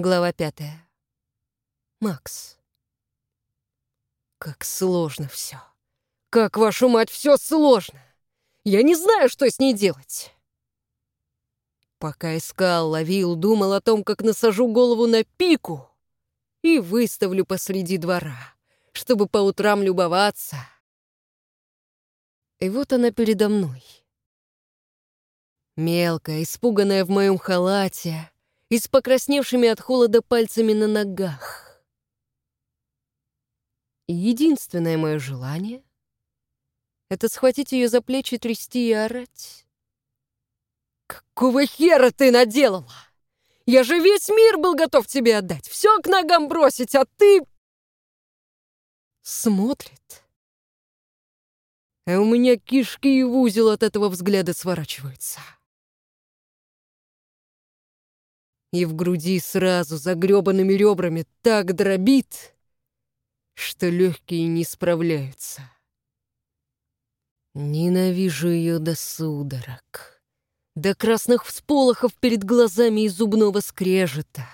Глава пятая. Макс. Как сложно все. Как, вашу мать, все сложно. Я не знаю, что с ней делать. Пока искал, ловил, думал о том, как насажу голову на пику и выставлю посреди двора, чтобы по утрам любоваться. И вот она передо мной. Мелкая, испуганная в моем халате и с покрасневшими от холода пальцами на ногах. единственное мое желание — это схватить ее за плечи, трясти и орать. «Какого хера ты наделала? Я же весь мир был готов тебе отдать, все к ногам бросить, а ты...» Смотрит. А у меня кишки и в узел от этого взгляда сворачиваются. И в груди сразу за грёбаными ребрами так дробит, что легкие не справляются. Ненавижу ее до судорог до красных всполохов перед глазами и зубного скрежета.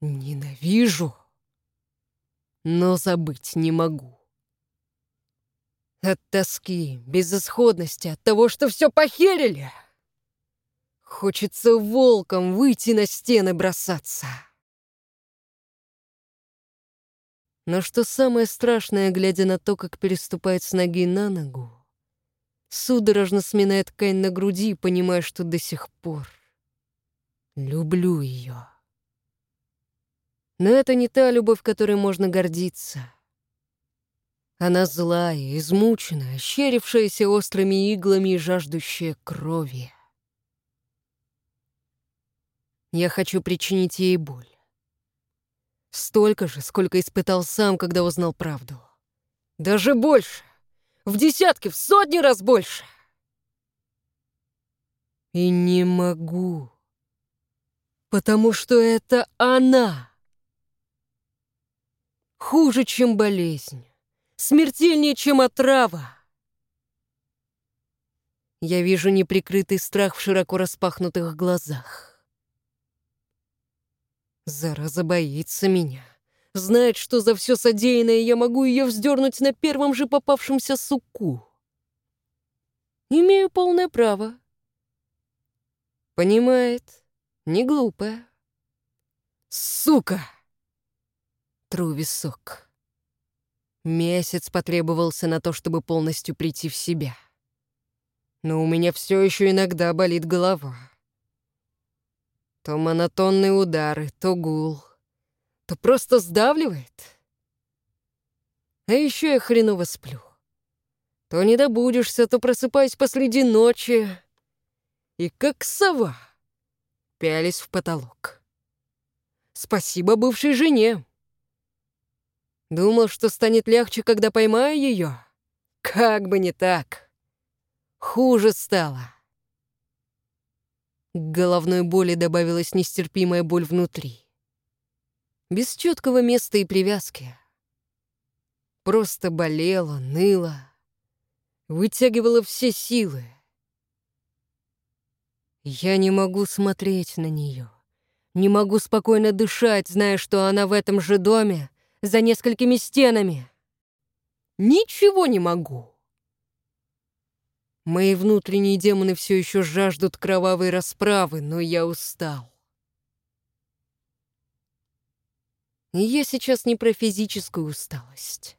Ненавижу, но забыть не могу. От тоски, безысходности, от того, что все похерили. Хочется волком выйти на стены бросаться. Но что самое страшное, глядя на то, как переступает с ноги на ногу, судорожно сминая ткань на груди, понимая, что до сих пор люблю ее. Но это не та любовь, которой можно гордиться. Она злая, измученная, ощерившаяся острыми иглами и жаждущая крови. Я хочу причинить ей боль. Столько же, сколько испытал сам, когда узнал правду. Даже больше в десятки, в сотни раз больше. И не могу, потому что это она. Хуже, чем болезнь, смертельнее, чем отрава. Я вижу неприкрытый страх в широко распахнутых глазах. Зараза боится меня. Знает, что за все содеянное я могу ее вздернуть на первом же попавшемся суку. Имею полное право. Понимает, не глупая. Сука! Тру висок. Месяц потребовался на то, чтобы полностью прийти в себя. Но у меня все еще иногда болит голова. То монотонные удары, то гул — то просто сдавливает. А еще я хреново сплю. То не добудешься, то просыпаюсь посреди ночи. И как сова пялись в потолок. Спасибо бывшей жене. Думал, что станет легче, когда поймаю ее. Как бы не так. Хуже стало. К головной боли добавилась нестерпимая боль внутри без четкого места и привязки. Просто болела, ныла, вытягивала все силы. Я не могу смотреть на нее, не могу спокойно дышать, зная, что она в этом же доме, за несколькими стенами. Ничего не могу. Мои внутренние демоны все еще жаждут кровавой расправы, но я устал. И я сейчас не про физическую усталость.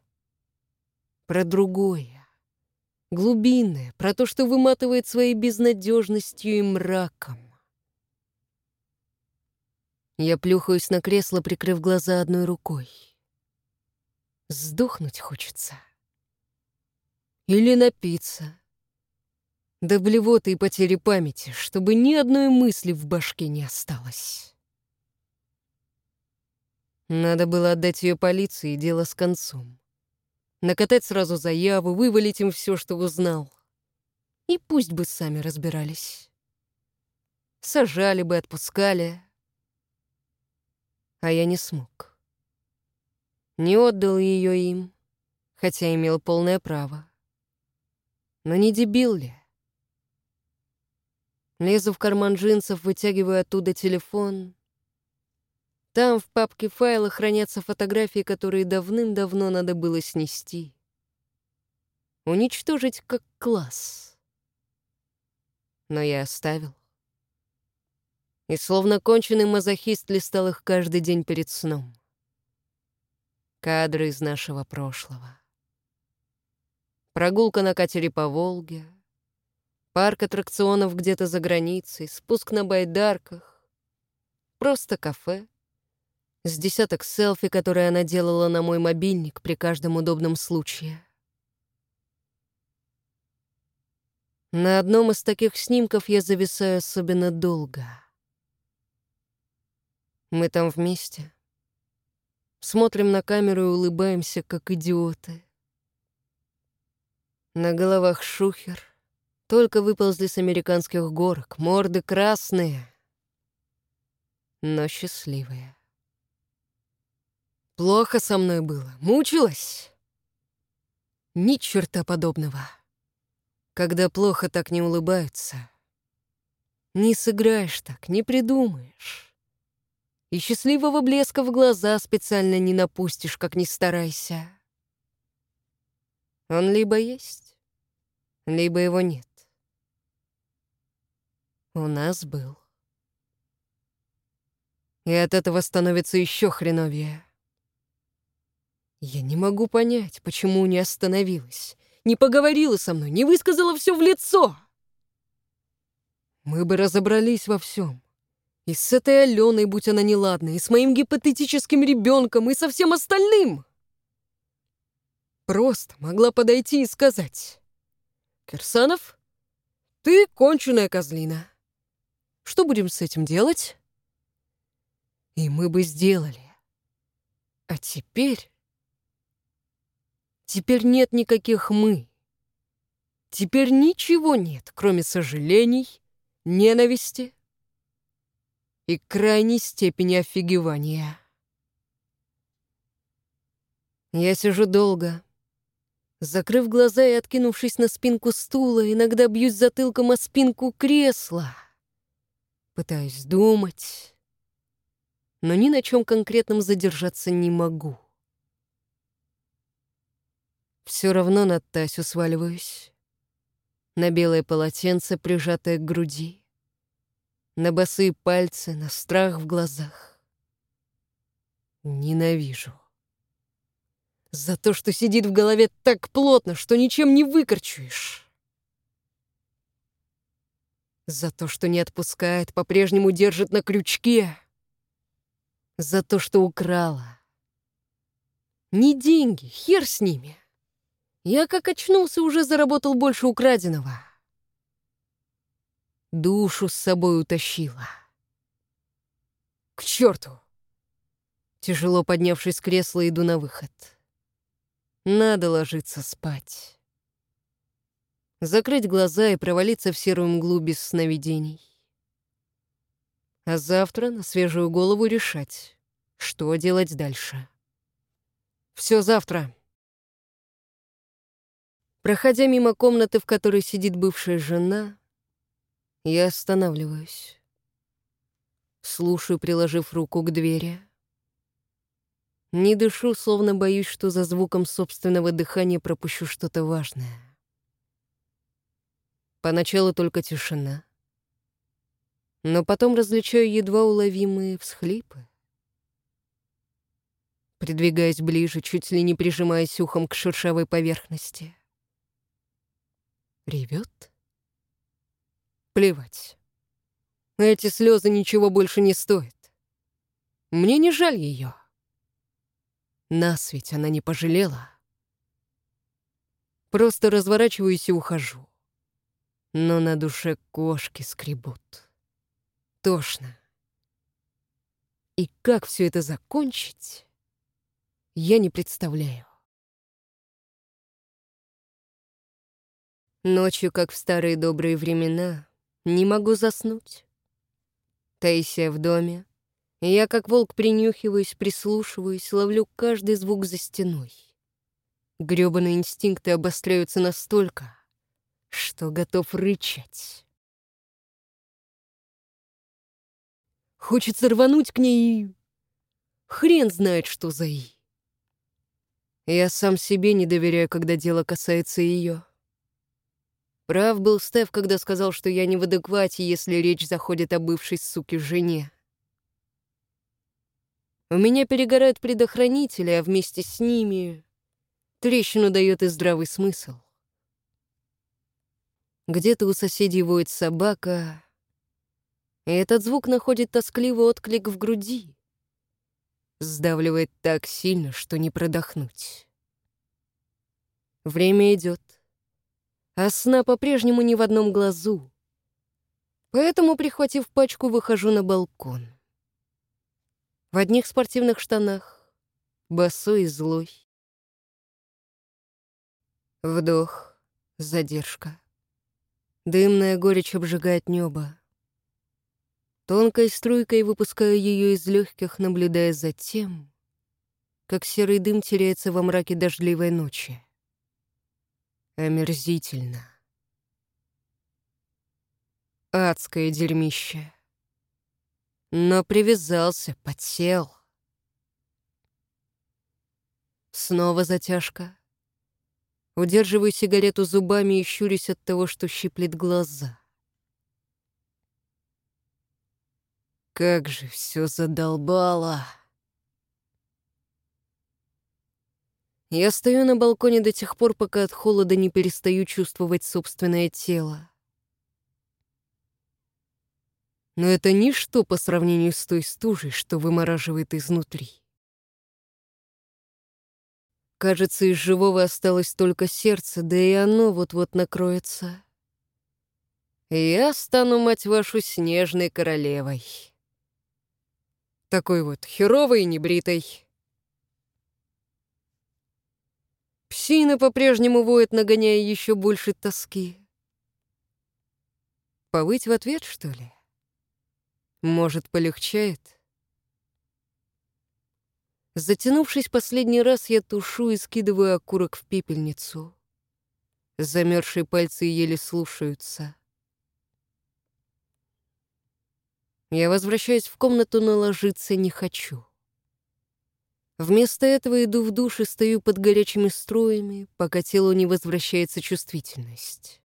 Про другое. Глубинное, про то, что выматывает своей безнадежностью и мраком. Я плюхаюсь на кресло, прикрыв глаза одной рукой. Сдохнуть хочется. Или напиться. До блевоты и потери памяти, чтобы ни одной мысли в башке не осталось. Надо было отдать ее полиции, дело с концом. Накатать сразу заяву, вывалить им все, что узнал. И пусть бы сами разбирались. Сажали бы, отпускали. А я не смог. Не отдал ее им, хотя имел полное право. Но не дебил ли? Лезу в карман джинсов, вытягиваю оттуда телефон — Там в папке файла хранятся фотографии, которые давным-давно надо было снести. Уничтожить как класс. Но я оставил. И словно конченый мазохист листал их каждый день перед сном. Кадры из нашего прошлого. Прогулка на катере по Волге, парк аттракционов где-то за границей, спуск на байдарках, просто кафе, с десяток селфи, которые она делала на мой мобильник при каждом удобном случае. На одном из таких снимков я зависаю особенно долго. Мы там вместе. Смотрим на камеру и улыбаемся, как идиоты. На головах шухер. Только выползли с американских горок. Морды красные, но счастливые. Плохо со мной было. Мучилась? Ни черта подобного. Когда плохо, так не улыбаются. Не сыграешь так, не придумаешь. И счастливого блеска в глаза специально не напустишь, как ни старайся. Он либо есть, либо его нет. У нас был. И от этого становится еще хреновее. Я не могу понять, почему не остановилась, не поговорила со мной, не высказала все в лицо. Мы бы разобрались во всем. И с этой Аленой, будь она неладна, и с моим гипотетическим ребенком, и со всем остальным. Просто могла подойти и сказать. «Кирсанов, ты конченая козлина. Что будем с этим делать?» И мы бы сделали. А теперь... Теперь нет никаких «мы». Теперь ничего нет, кроме сожалений, ненависти и крайней степени офигевания. Я сижу долго, закрыв глаза и откинувшись на спинку стула, иногда бьюсь затылком о спинку кресла. Пытаюсь думать, но ни на чем конкретном задержаться не могу. Все равно на Тасю сваливаюсь. На белое полотенце, прижатое к груди. На босые пальцы, на страх в глазах. Ненавижу. За то, что сидит в голове так плотно, что ничем не выкорчуешь. За то, что не отпускает, по-прежнему держит на крючке. За то, что украла. Не деньги, хер с ними. Я как очнулся, уже заработал больше украденного. Душу с собой утащила. К черту! Тяжело поднявшись с кресла, иду на выход. Надо ложиться спать. Закрыть глаза и провалиться в серую мглу без сновидений. А завтра на свежую голову решать, что делать дальше. Все завтра. Проходя мимо комнаты, в которой сидит бывшая жена, я останавливаюсь. Слушаю, приложив руку к двери. Не дышу, словно боюсь, что за звуком собственного дыхания пропущу что-то важное. Поначалу только тишина. Но потом различаю едва уловимые всхлипы. Придвигаясь ближе, чуть ли не прижимаясь ухом к шершавой поверхности. Ревет? Плевать. Эти слезы ничего больше не стоят. Мне не жаль ее. Нас ведь она не пожалела. Просто разворачиваюсь и ухожу. Но на душе кошки скребут. Тошно. И как все это закончить, я не представляю. Ночью, как в старые добрые времена, не могу заснуть. Таисия в доме. Я, как волк, принюхиваюсь, прислушиваюсь, ловлю каждый звук за стеной. Грёбаные инстинкты обостряются настолько, что готов рычать. Хочется рвануть к ней Хрен знает, что за «и». Я сам себе не доверяю, когда дело касается ее. Прав был Стеф, когда сказал, что я не в адеквате, если речь заходит о бывшей суке жене. У меня перегорают предохранители, а вместе с ними трещину дает и здравый смысл. Где-то у соседей воет собака, и этот звук находит тоскливый отклик в груди. Сдавливает так сильно, что не продохнуть. Время идет, а сна по-прежнему ни в одном глазу. Поэтому, прихватив пачку, выхожу на балкон. В одних спортивных штанах, босой и злой. Вдох, задержка. Дымная горечь обжигает небо. Тонкой струйкой выпускаю ее из легких, наблюдая за тем, как серый дым теряется во мраке дождливой ночи. Омерзительно. Адское дерьмище. Но привязался, подсел. Снова затяжка. Удерживаю сигарету зубами и щурюсь от того, что щиплет глаза. Как же все задолбало. Я стою на балконе до тех пор, пока от холода не перестаю чувствовать собственное тело. Но это ничто по сравнению с той стужей, что вымораживает изнутри. Кажется, из живого осталось только сердце, да и оно вот-вот накроется. Я стану, мать вашу, снежной королевой. Такой вот херовой и небритой. Псина по-прежнему воет, нагоняя еще больше тоски. Повыть в ответ, что ли? Может, полегчает? Затянувшись последний раз, я тушу и скидываю окурок в пепельницу. Замерзшие пальцы еле слушаются. Я возвращаюсь в комнату, но ложиться не хочу. Вместо этого иду в душ и стою под горячими струями, пока телу не возвращается чувствительность.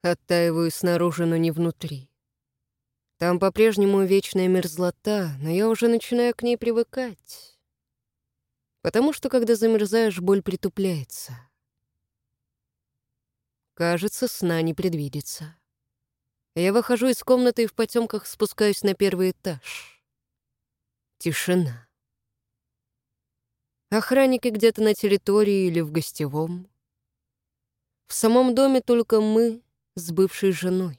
Оттаиваю снаружи, но не внутри. Там по-прежнему вечная мерзлота, но я уже начинаю к ней привыкать. Потому что, когда замерзаешь, боль притупляется. Кажется, сна не предвидится. Я выхожу из комнаты и в потемках спускаюсь на первый этаж. Тишина. Охранники где-то на территории или в гостевом. В самом доме только мы с бывшей женой.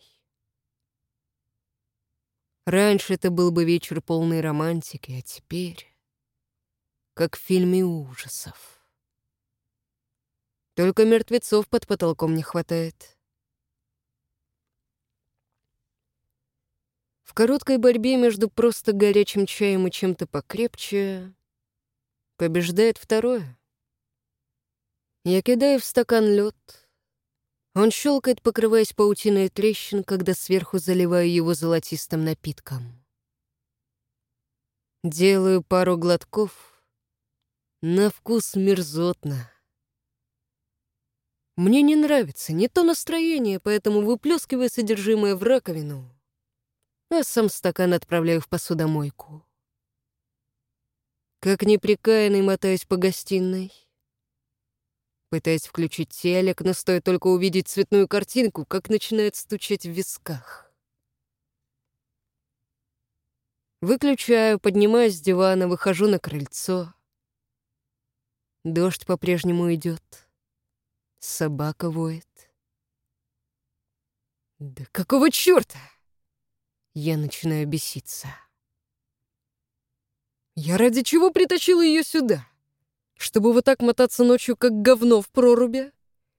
Раньше это был бы вечер полной романтики, а теперь... Как в фильме ужасов. Только мертвецов под потолком не хватает. В короткой борьбе между просто горячим чаем и чем-то покрепче побеждает второе. Я кидаю в стакан лед, он щелкает, покрываясь паутиной трещин, когда сверху заливаю его золотистым напитком. Делаю пару глотков. На вкус мерзотно. Мне не нравится не то настроение, поэтому выплескиваю содержимое в раковину, а сам стакан отправляю в посудомойку. Как неприкаянный мотаюсь по гостиной пытаясь включить телек, но стоит только увидеть цветную картинку, как начинает стучать в висках. Выключаю, поднимаюсь с дивана, выхожу на крыльцо. Дождь по-прежнему идет. Собака воет. Да какого черта? Я начинаю беситься. Я ради чего притащила ее сюда? Чтобы вот так мотаться ночью, как говно в проруби,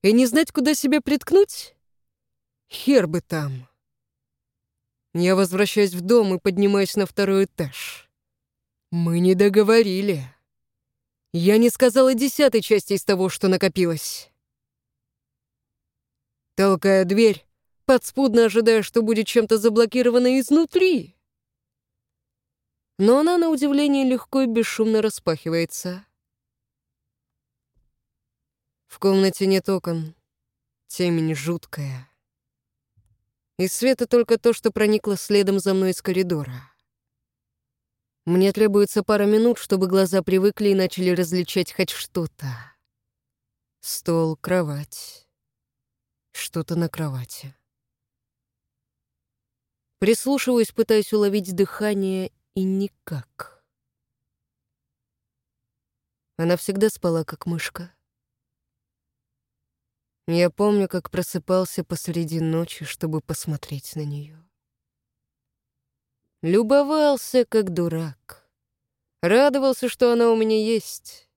и не знать, куда себя приткнуть? Хер бы там. Я возвращаюсь в дом и поднимаюсь на второй этаж. Мы не договорили. Я не сказала десятой части из того, что накопилось. Толкая дверь, подспудно ожидая, что будет чем-то заблокировано изнутри. но она, на удивление, легко и бесшумно распахивается. В комнате нет окон, темень жуткая. Из света только то, что проникло следом за мной из коридора. Мне требуется пара минут, чтобы глаза привыкли и начали различать хоть что-то. Стол, кровать. Что-то на кровати. Прислушиваюсь, пытаясь уловить дыхание, и никак. Она всегда спала, как мышка. Я помню, как просыпался посреди ночи, чтобы посмотреть на нее. Любовался, как дурак. Радовался, что она у меня есть.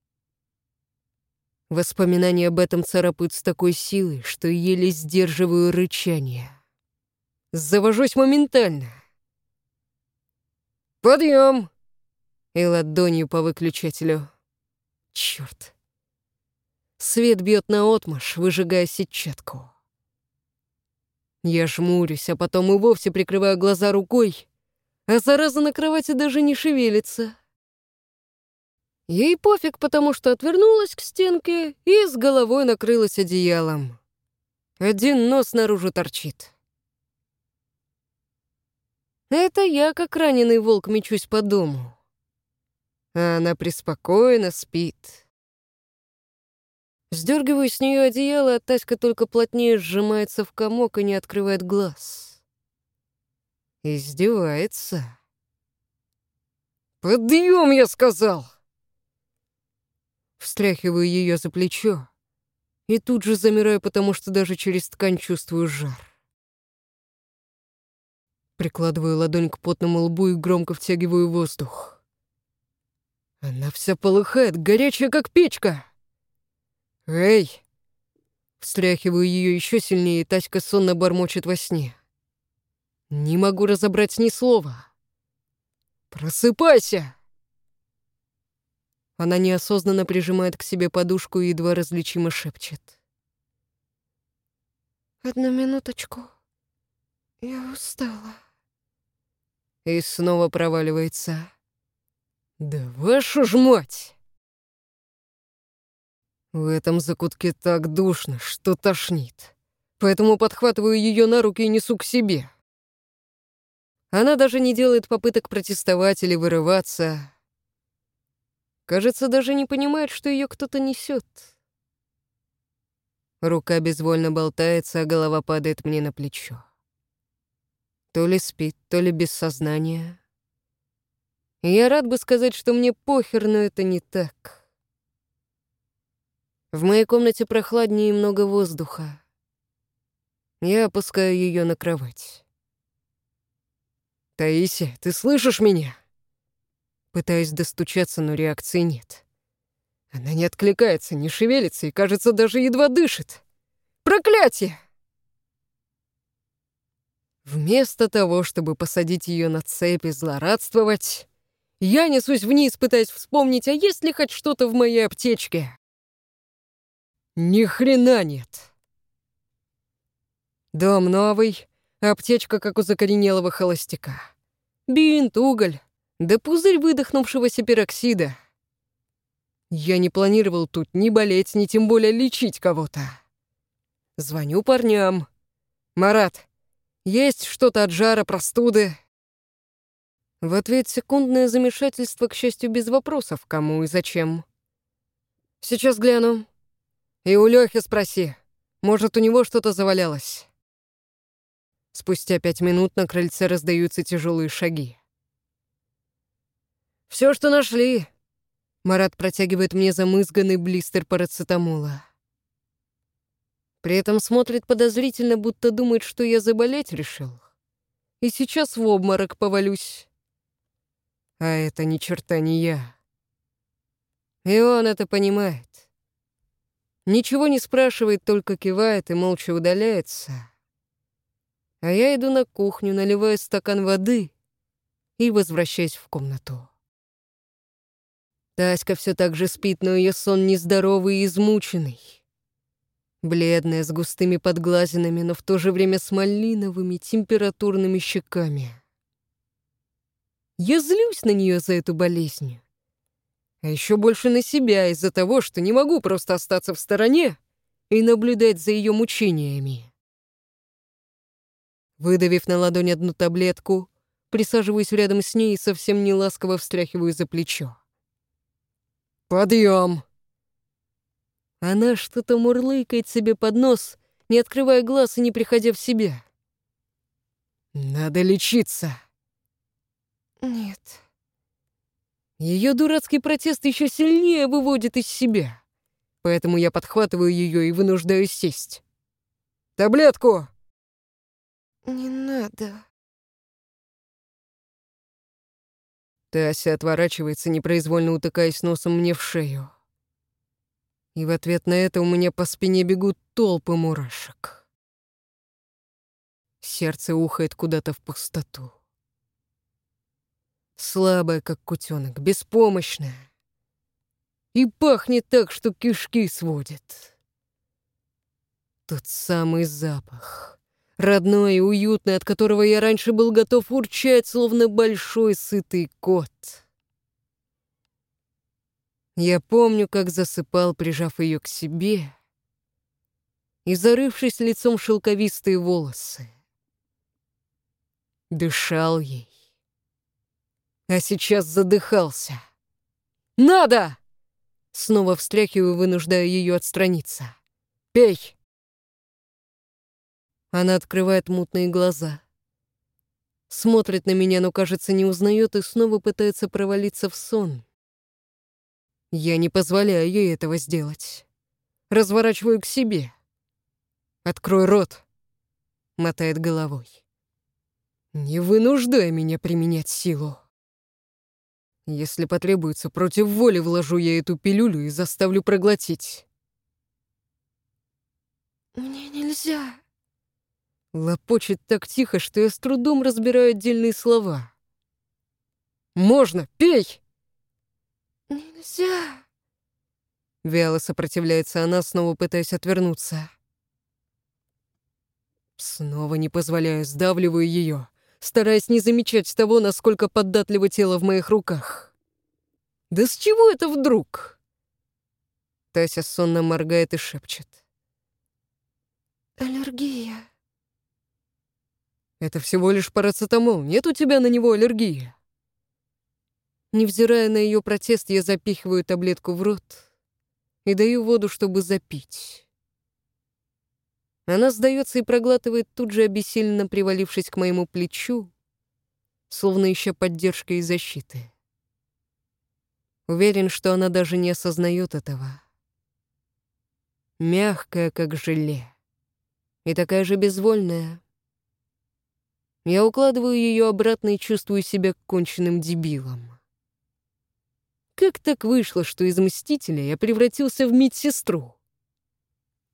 Воспоминания об этом царапают с такой силой, что еле сдерживаю рычание. Завожусь моментально. «Подъем!» И ладонью по выключателю. Черт. Свет бьет на отмаш, выжигая сетчатку. Я жмурюсь, а потом и вовсе прикрываю глаза рукой, а зараза на кровати даже не шевелится. Ей пофиг, потому что отвернулась к стенке и с головой накрылась одеялом. Один нос наружу торчит. Это я, как раненый волк, мечусь по дому. А она преспокойно спит. Сдергиваю с нее одеяло, а Таська только плотнее сжимается в комок и не открывает глаз. Издевается. «Подъем, я сказал!» Встряхиваю ее за плечо и тут же замираю, потому что даже через ткань чувствую жар. Прикладываю ладонь к потному лбу и громко втягиваю воздух. Она вся полыхает, горячая, как печка. «Эй!» Встряхиваю ее еще сильнее, и Таська сонно бормочет во сне. Не могу разобрать ни слова. «Просыпайся!» Она неосознанно прижимает к себе подушку и едва различимо шепчет. «Одну минуточку. Я устала». И снова проваливается. «Да вашу ж мать!» В этом закутке так душно, что тошнит. Поэтому подхватываю ее на руки и несу к себе. Она даже не делает попыток протестовать или вырываться. Кажется, даже не понимает, что ее кто-то несет. Рука безвольно болтается, а голова падает мне на плечо. То ли спит, то ли без сознания. Я рад бы сказать, что мне похер, но это не так. В моей комнате прохладнее и много воздуха. Я опускаю ее на кровать. «Таисия, ты слышишь меня?» Пытаюсь достучаться, но реакции нет. Она не откликается, не шевелится и, кажется, даже едва дышит. Проклятие! Вместо того, чтобы посадить ее на цепь и злорадствовать, я несусь вниз, пытаясь вспомнить, а есть ли хоть что-то в моей аптечке. Ни хрена нет. Дом новый, аптечка, как у закоренелого холостяка. Бинт, уголь, да пузырь выдохнувшегося пероксида. Я не планировал тут ни болеть, ни тем более лечить кого-то. Звоню парням. «Марат, есть что-то от жара, простуды?» В ответ секундное замешательство, к счастью, без вопросов, кому и зачем. «Сейчас гляну», и у Лёхи спроси. Может, у него что-то завалялось. Спустя пять минут на крыльце раздаются тяжелые шаги. Все, что нашли. Марат протягивает мне замызганный блистер парацетамола. При этом смотрит подозрительно, будто думает, что я заболеть решил. И сейчас в обморок повалюсь. А это ни черта не я. И он это понимает. Ничего не спрашивает, только кивает и молча удаляется. А я иду на кухню, наливаю стакан воды и возвращаюсь в комнату. Таська все так же спит, но ее сон нездоровый и измученный. Бледная, с густыми подглазинами, но в то же время с малиновыми температурными щеками. Я злюсь на нее за эту болезнь. А еще больше на себя из-за того, что не могу просто остаться в стороне и наблюдать за ее мучениями. Выдавив на ладонь одну таблетку, присаживаюсь рядом с ней и совсем не ласково встряхиваю за плечо. «Подъем!» Она что-то мурлыкает себе под нос, не открывая глаз и не приходя в себя. «Надо лечиться!» Нет. Ее дурацкий протест еще сильнее выводит из себя. Поэтому я подхватываю ее и вынуждаю сесть. «Таблетку!» Не надо. Тася отворачивается, непроизвольно утыкаясь носом мне в шею. И в ответ на это у меня по спине бегут толпы мурашек. Сердце ухает куда-то в пустоту. Слабая, как кутенок, беспомощная. И пахнет так, что кишки сводит. Тот самый запах. Родной и уютный, от которого я раньше был готов урчать, словно большой сытый кот. Я помню, как засыпал, прижав ее к себе и зарывшись лицом в шелковистые волосы. Дышал ей. А сейчас задыхался. «Надо!» Снова встряхиваю, вынуждая ее отстраниться. «Пей!» Она открывает мутные глаза. Смотрит на меня, но, кажется, не узнает и снова пытается провалиться в сон. Я не позволяю ей этого сделать. Разворачиваю к себе. «Открой рот», — мотает головой. «Не вынуждай меня применять силу. Если потребуется, против воли вложу я эту пилюлю и заставлю проглотить». Мне нельзя. Лопочет так тихо, что я с трудом разбираю отдельные слова. «Можно! Пей!» Нельзя. Вяло сопротивляется она, снова пытаясь отвернуться. Снова не позволяю, сдавливаю ее, стараясь не замечать того, насколько податливо тело в моих руках. «Да с чего это вдруг?» Тася сонно моргает и шепчет. Аллергия. «Это всего лишь парацетамол, нет у тебя на него аллергии?» Невзирая на ее протест, я запихиваю таблетку в рот и даю воду, чтобы запить. Она сдается и проглатывает, тут же обессиленно привалившись к моему плечу, словно ища поддержки и защиты. Уверен, что она даже не осознает этого. Мягкая, как желе, и такая же безвольная. Я укладываю ее обратно и чувствую себя конченным дебилом. Как так вышло, что из Мстителя я превратился в медсестру?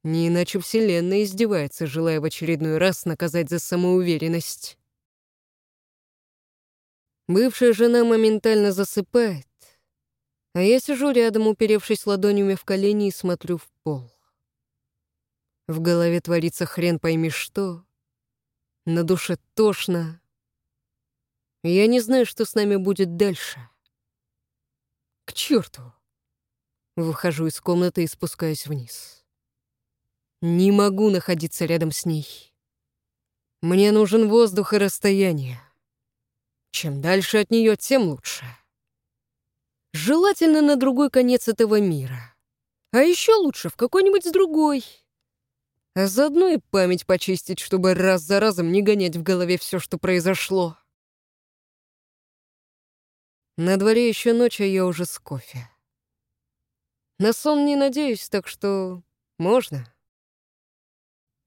Не иначе Вселенная издевается, желая в очередной раз наказать за самоуверенность. Бывшая жена моментально засыпает, а я сижу рядом, уперевшись ладонями в колени и смотрю в пол. В голове творится хрен пойми что, на душе тошно. Я не знаю, что с нами будет дальше. К черту! Выхожу из комнаты и спускаюсь вниз. Не могу находиться рядом с ней. Мне нужен воздух и расстояние. Чем дальше от нее, тем лучше. Желательно на другой конец этого мира. А еще лучше в какой-нибудь другой. А заодно и память почистить, чтобы раз за разом не гонять в голове все, что произошло. На дворе еще ночь, а я уже с кофе. На сон не надеюсь, так что можно.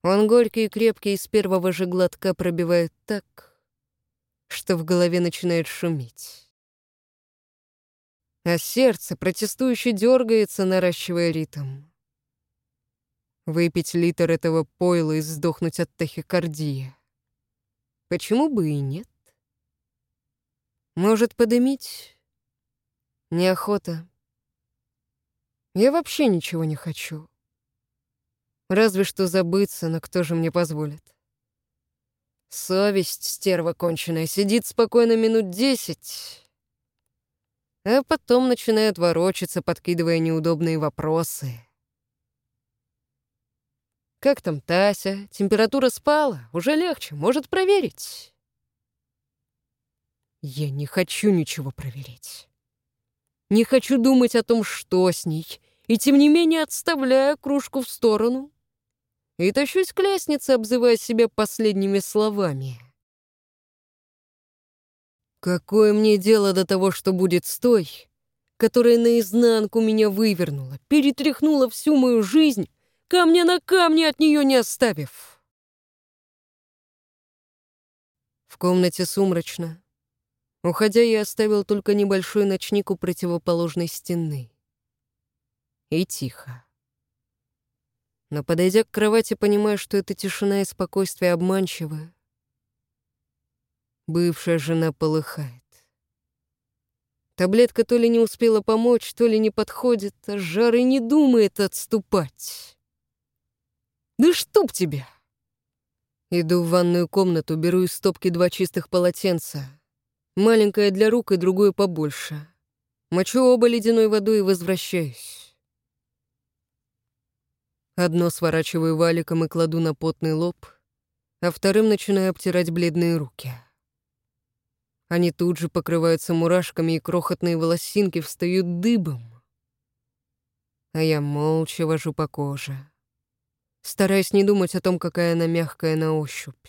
Он горький и крепкий, с первого же глотка пробивает так, что в голове начинает шуметь. А сердце протестующе дергается, наращивая ритм. Выпить литр этого пойла и сдохнуть от тахикардии. Почему бы и нет? Может, подымить? Неохота. Я вообще ничего не хочу. Разве что забыться, но кто же мне позволит? Совесть, стерва конченая, сидит спокойно минут десять, а потом начинает ворочаться, подкидывая неудобные вопросы. «Как там Тася? Температура спала? Уже легче, может проверить?» Я не хочу ничего проверять. Не хочу думать о том, что с ней, и тем не менее отставляю кружку в сторону и тащусь к лестнице, обзывая себя последними словами. Какое мне дело до того, что будет с той, которая наизнанку меня вывернула, перетряхнула всю мою жизнь, камня на камне от нее не оставив? В комнате сумрачно. Уходя, я оставил только небольшой ночник у противоположной стены. И тихо. Но, подойдя к кровати, понимаю, что эта тишина и спокойствие обманчивы. Бывшая жена полыхает. Таблетка то ли не успела помочь, то ли не подходит, а жар и не думает отступать. «Да чтоб тебя!» Иду в ванную комнату, беру из стопки два чистых полотенца — Маленькое для рук и другое побольше. Мочу оба ледяной водой и возвращаюсь. Одно сворачиваю валиком и кладу на потный лоб, а вторым начинаю обтирать бледные руки. Они тут же покрываются мурашками, и крохотные волосинки встают дыбом. А я молча вожу по коже, стараясь не думать о том, какая она мягкая на ощупь.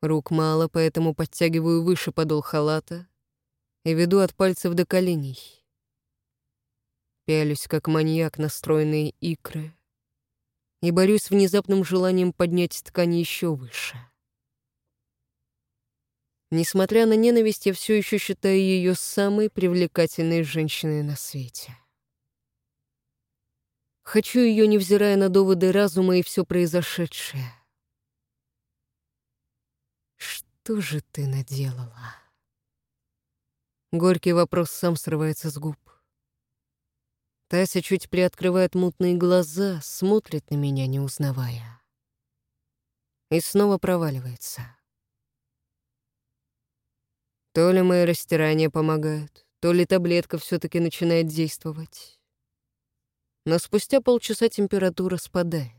Рук мало, поэтому подтягиваю выше подол халата и веду от пальцев до коленей. Пялюсь, как маньяк, настроенные икры, и борюсь с внезапным желанием поднять ткань еще выше. Несмотря на ненависть, я все еще считаю ее самой привлекательной женщиной на свете. Хочу ее, невзирая на доводы разума и все произошедшее. Что же ты наделала? Горький вопрос сам срывается с губ. Тася чуть приоткрывает мутные глаза, смотрит на меня, не узнавая. И снова проваливается. То ли мои растирания помогают, то ли таблетка все таки начинает действовать. Но спустя полчаса температура спадает.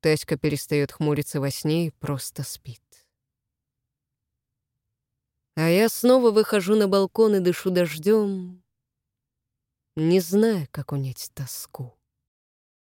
Таська перестает хмуриться во сне и просто спит. А я снова выхожу на балкон и дышу дождем, не зная, как унять тоску.